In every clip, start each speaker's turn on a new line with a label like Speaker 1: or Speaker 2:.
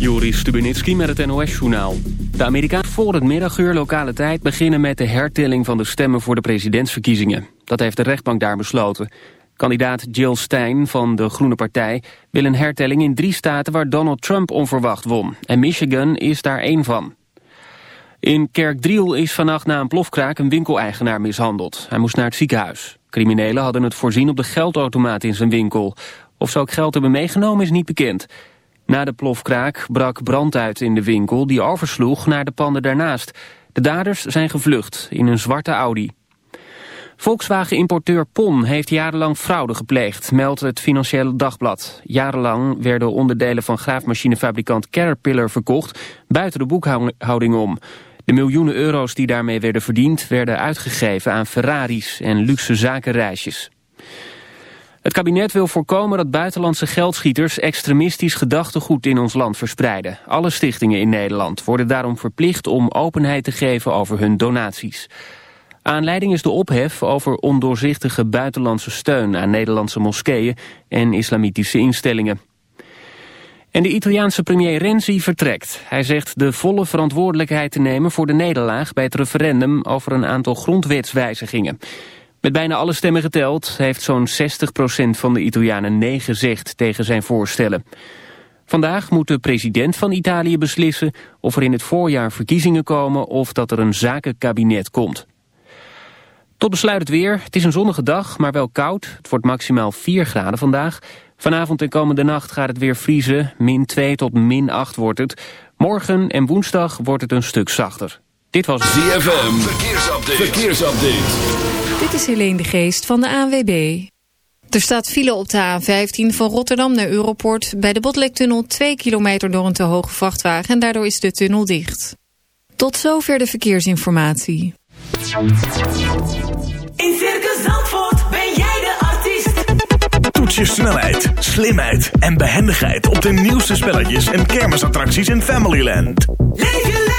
Speaker 1: Joris Stubenitski met het NOS-journaal. De Amerikanen voor het middaguur lokale tijd beginnen met de hertelling van de stemmen voor de presidentsverkiezingen. Dat heeft de rechtbank daar besloten. Kandidaat Jill Stein van de Groene Partij wil een hertelling in drie staten waar Donald Trump onverwacht won. En Michigan is daar één van. In Kerkdriel is vannacht na een plofkraak een winkeleigenaar mishandeld. Hij moest naar het ziekenhuis. Criminelen hadden het voorzien op de geldautomaat in zijn winkel. Of ze ook geld hebben meegenomen is niet bekend. Na de plofkraak brak brand uit in de winkel die oversloeg naar de panden daarnaast. De daders zijn gevlucht in een zwarte Audi. Volkswagen-importeur PON heeft jarenlang fraude gepleegd, meldt het Financiële Dagblad. Jarenlang werden onderdelen van graafmachinefabrikant Caterpillar verkocht, buiten de boekhouding om. De miljoenen euro's die daarmee werden verdiend, werden uitgegeven aan Ferraris en luxe zakenreisjes. Het kabinet wil voorkomen dat buitenlandse geldschieters extremistisch gedachtegoed in ons land verspreiden. Alle stichtingen in Nederland worden daarom verplicht om openheid te geven over hun donaties. Aanleiding is de ophef over ondoorzichtige buitenlandse steun aan Nederlandse moskeeën en islamitische instellingen. En de Italiaanse premier Renzi vertrekt. Hij zegt de volle verantwoordelijkheid te nemen voor de nederlaag bij het referendum over een aantal grondwetswijzigingen. Met bijna alle stemmen geteld heeft zo'n 60% van de Italianen nee gezegd tegen zijn voorstellen. Vandaag moet de president van Italië beslissen of er in het voorjaar verkiezingen komen of dat er een zakenkabinet komt. Tot besluit het weer. Het is een zonnige dag, maar wel koud. Het wordt maximaal 4 graden vandaag. Vanavond en komende nacht gaat het weer vriezen. Min 2 tot min 8 wordt het. Morgen en woensdag wordt het een stuk zachter. Dit was
Speaker 2: ZFM. Verkeersupdate. Verkeersupdate.
Speaker 3: Dit is Helene de Geest van de ANWB. Er staat file op de A15 van Rotterdam naar Europort... bij de Botlektunnel 2 kilometer door een te hoge vrachtwagen... en daardoor is de tunnel dicht. Tot zover de verkeersinformatie.
Speaker 4: In Circus Zandvoort ben jij de artiest.
Speaker 5: Toets je snelheid, slimheid en behendigheid... op de nieuwste spelletjes en kermisattracties in Familyland.
Speaker 4: Leef je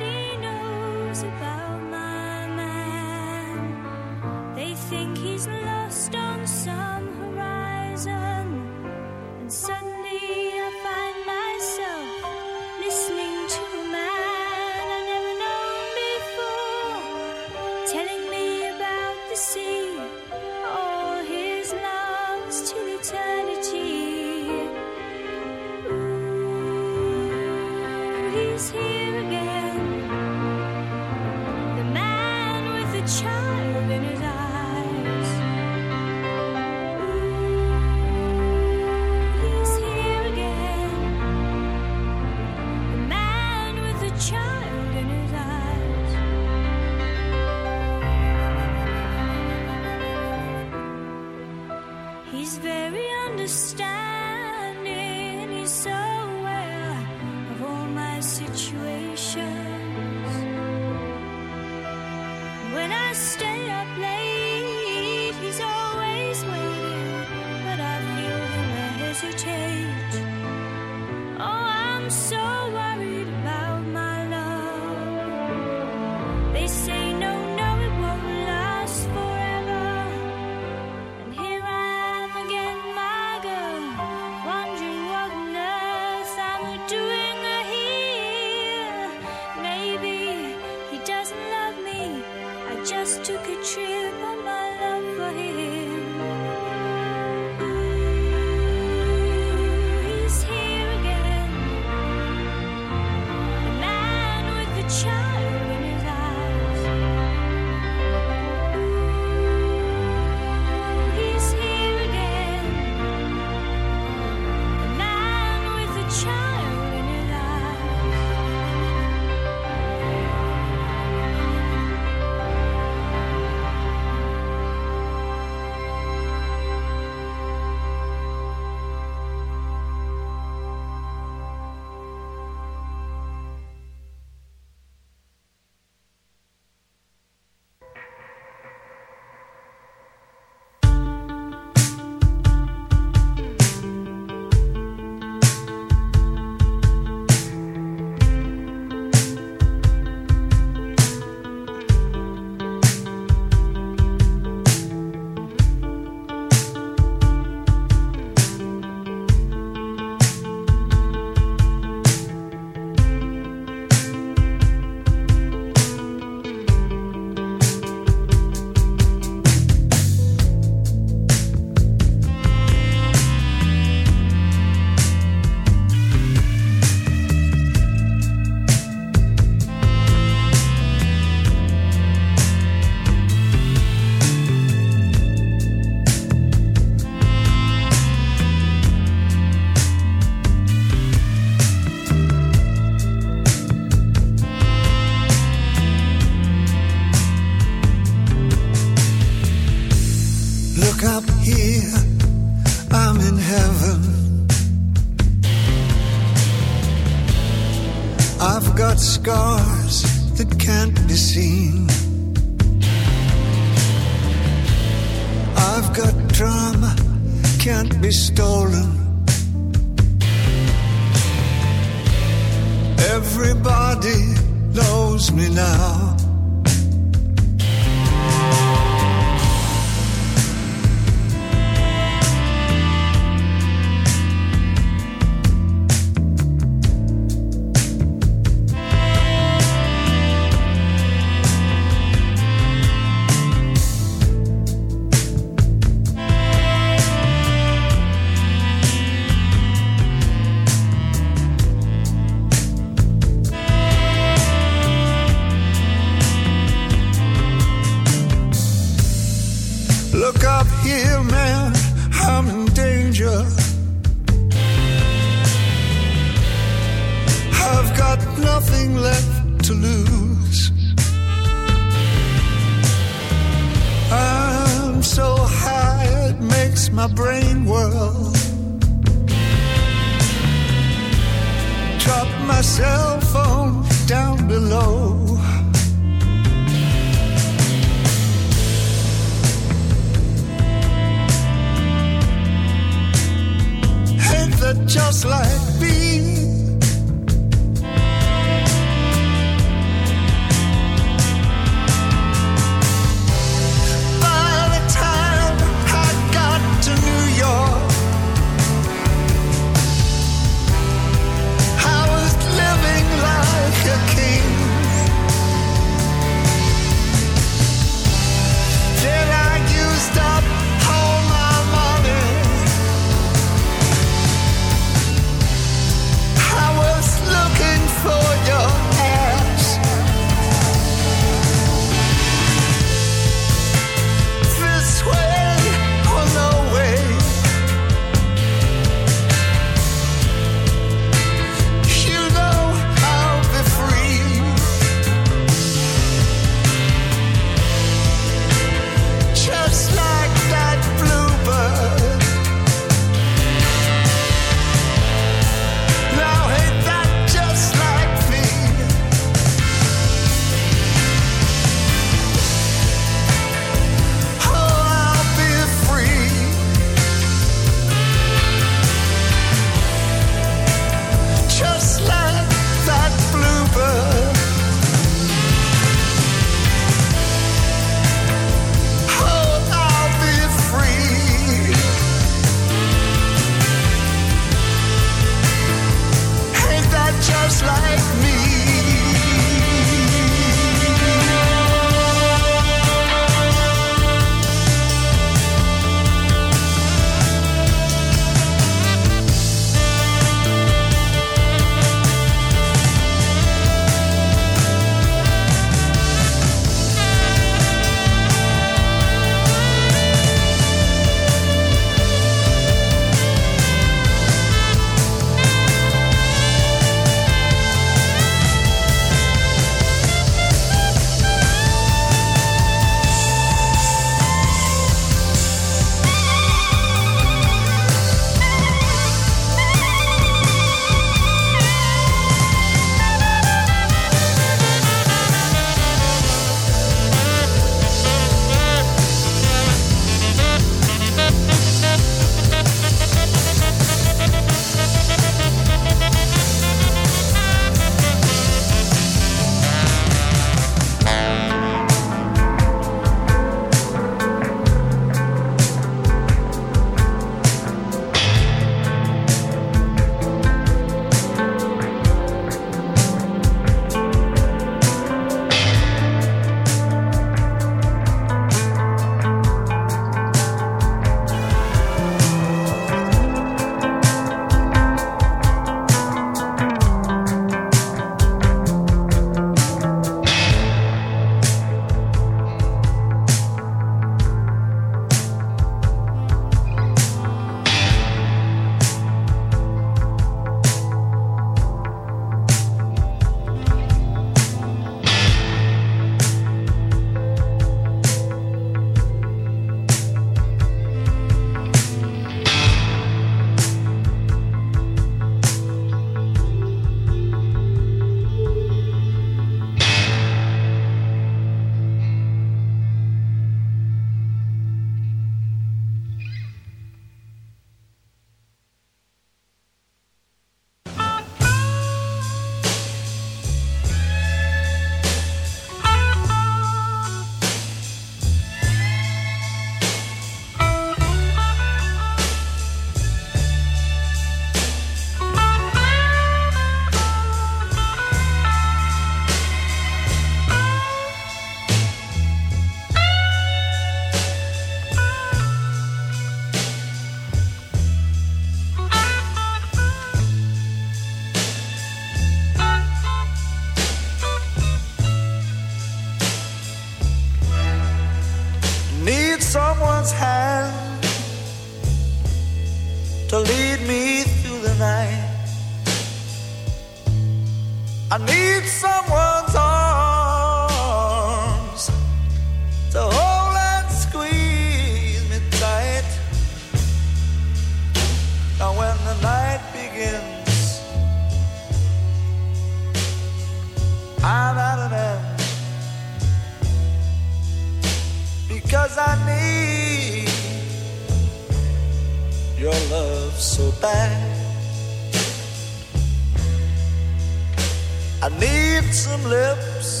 Speaker 6: I
Speaker 7: need some lips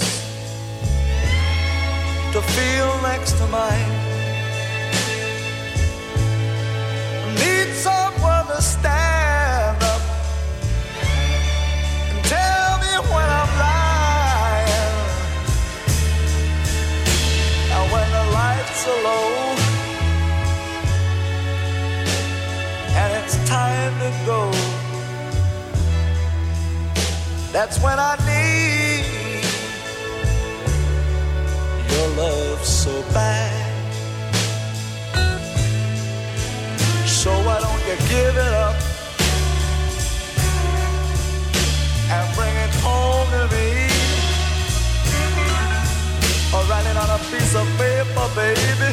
Speaker 7: to feel next to mine. I need someone to stand up and tell me when I'm lying. And when the lights are low and it's time to go. That's when I need your love so bad. So why don't you give it up and bring it home to me? Or write it on a piece of paper, baby,